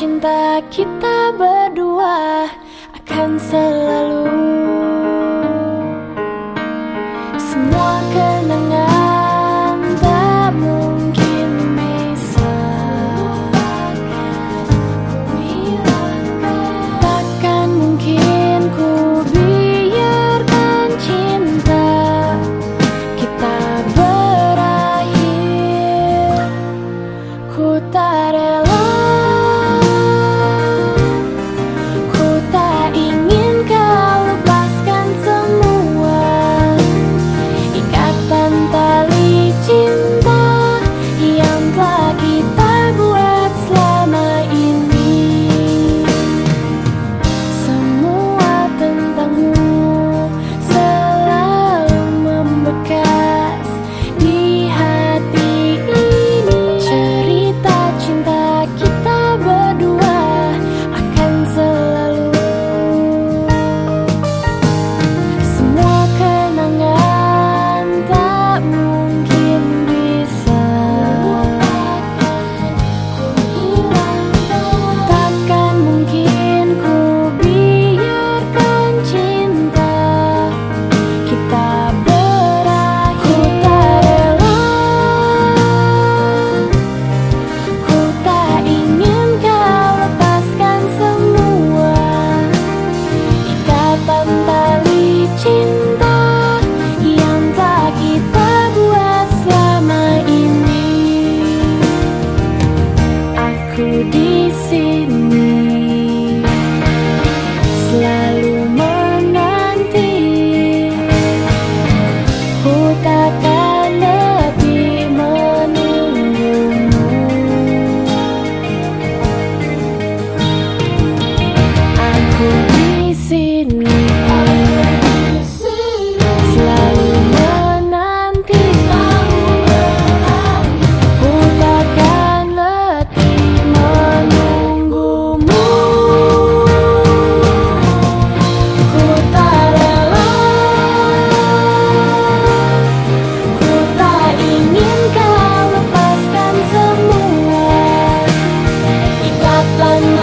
cinta kita berdua akan selalu Bye.